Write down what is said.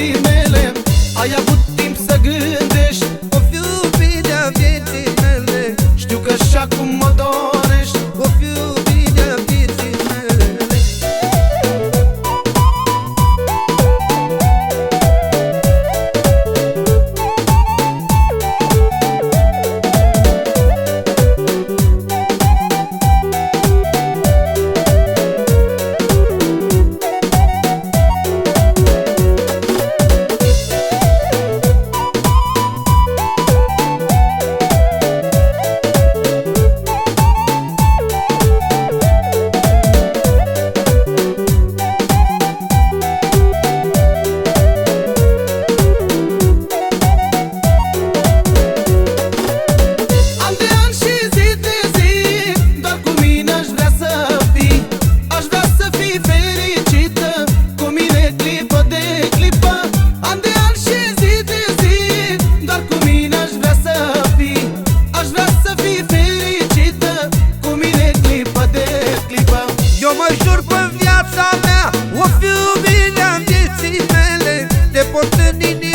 vieții mele. Ai avut The need.